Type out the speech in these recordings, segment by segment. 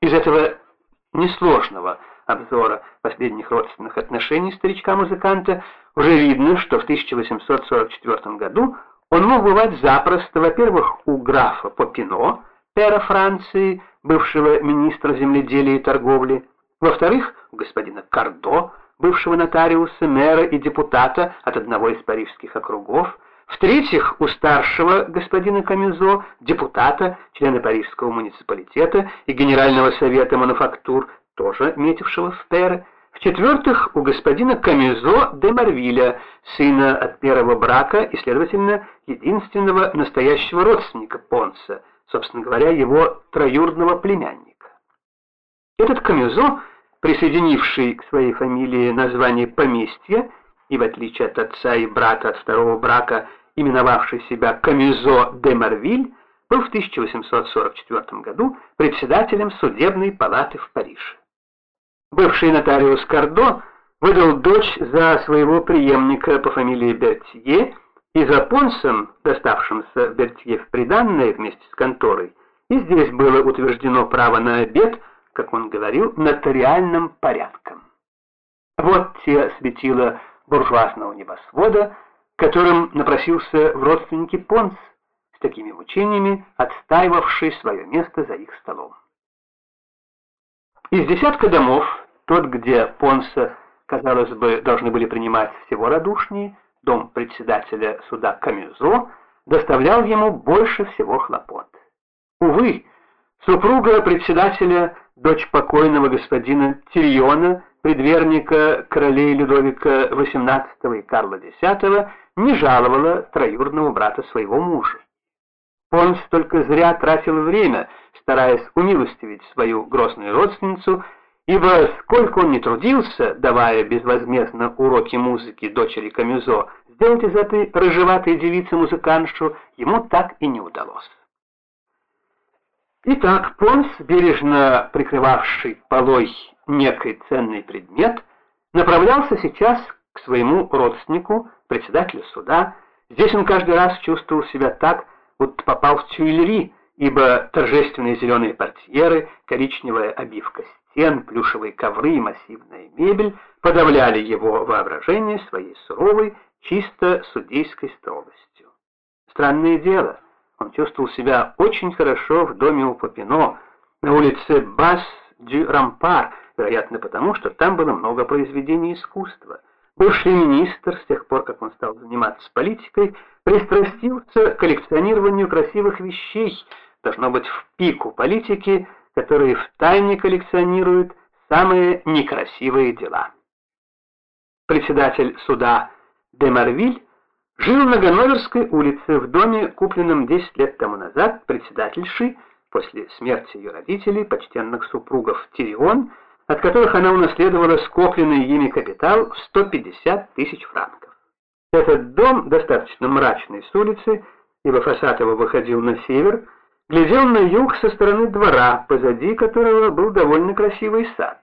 Из этого несложного обзора последних родственных отношений старичка-музыканта уже видно, что в 1844 году он мог бывать запросто, во-первых, у графа Попино, пера Франции, бывшего министра земледелия и торговли, во-вторых, у господина Кардо, бывшего нотариуса, мэра и депутата от одного из парижских округов, в-третьих, у старшего господина Камюзо, депутата, члена Парижского муниципалитета и Генерального совета мануфактур, тоже метившего в перы, в-четвертых, у господина Камюзо де Марвиля, сына от первого брака и, следовательно, единственного настоящего родственника Понса, собственно говоря, его троюродного племянника. Этот Камюзо, присоединивший к своей фамилии название поместья, и в отличие от отца и брата от второго брака, именовавший себя Камюзо де Марвиль, был в 1844 году председателем судебной палаты в Париже. Бывший нотариус Кардо выдал дочь за своего преемника по фамилии Бертье, и за Понсом, доставшимся Бертье в приданное вместе с конторой, и здесь было утверждено право на обед, как он говорил, нотариальным порядком. Вот те светила буржуазного небосвода, которым напросился в родственники Понс, с такими мучениями отстаивавший свое место за их столом. Из десятка домов, тот, где Понса, казалось бы, должны были принимать всего радушнее, дом председателя суда Камюзо, доставлял ему больше всего хлопот. Увы, супруга председателя, дочь покойного господина Тильона, предверника королей Людовика XVIII и Карла X, не жаловала троюродного брата своего мужа. Понс только зря тратил время, стараясь умилостивить свою грозную родственницу, ибо сколько он не трудился, давая безвозмездно уроки музыки дочери Камюзо, сделать из этой рыжеватой девицы музыкантшу ему так и не удалось. Итак, Понс, бережно прикрывавший полой некий ценный предмет, направлялся сейчас своему родственнику, председателю суда. Здесь он каждый раз чувствовал себя так, будто попал в Тюильри, ибо торжественные зеленые портьеры, коричневая обивка стен, плюшевые ковры и массивная мебель подавляли его воображение своей суровой, чисто судейской строгостью. Странное дело, он чувствовал себя очень хорошо в доме у Попино, на улице Бас-дю-Рампар, вероятно потому, что там было много произведений искусства. Бывший министр, с тех пор, как он стал заниматься политикой, пристрастился к коллекционированию красивых вещей, должно быть в пику политики, которые втайне коллекционируют самые некрасивые дела. Председатель суда Демарвиль жил на Ганноверской улице в доме, купленном 10 лет тому назад председательшей после смерти ее родителей, почтенных супругов Тирион, от которых она унаследовала скопленный ими капитал в 150 тысяч франков. Этот дом, достаточно мрачный с улицы, ибо фасад его выходил на север, глядел на юг со стороны двора, позади которого был довольно красивый сад.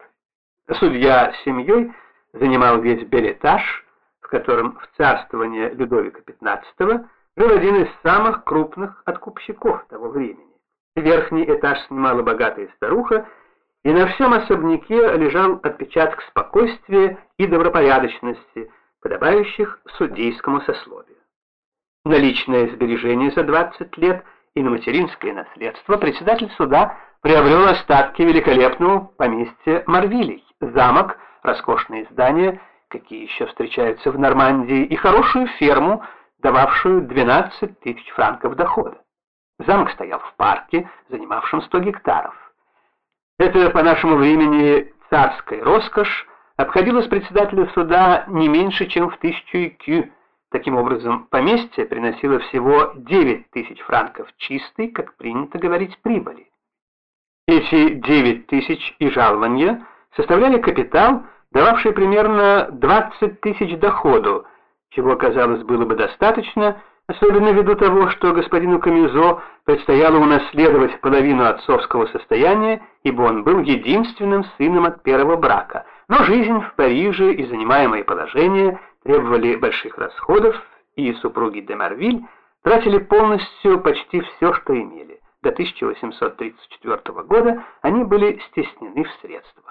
Судья с семьей занимал весь белетаж, в котором в царствование Людовика XV был один из самых крупных откупщиков того времени. Верхний этаж снимала богатая старуха, и на всем особняке лежал отпечаток спокойствия и добропорядочности, подобающих судейскому сословию. На личное сбережение за 20 лет и на материнское наследство председатель суда приобрел остатки великолепного поместья Марвилей, замок, роскошные здания, какие еще встречаются в Нормандии, и хорошую ферму, дававшую 12 тысяч франков дохода. Замок стоял в парке, занимавшем 100 гектаров. Это по нашему времени царская роскошь обходилась председателю суда не меньше, чем в тысячу икю. Таким образом, поместье приносило всего 9 тысяч франков чистой, как принято говорить, прибыли. Эти 9 тысяч и жалования составляли капитал, дававший примерно 20 тысяч доходу, чего, казалось, было бы достаточно, особенно ввиду того, что господину Камизо предстояло унаследовать половину отцовского состояния, ибо он был единственным сыном от первого брака. Но жизнь в Париже и занимаемое положение требовали больших расходов, и супруги де Марвиль тратили полностью почти все, что имели. до 1834 года они были стеснены в средствах.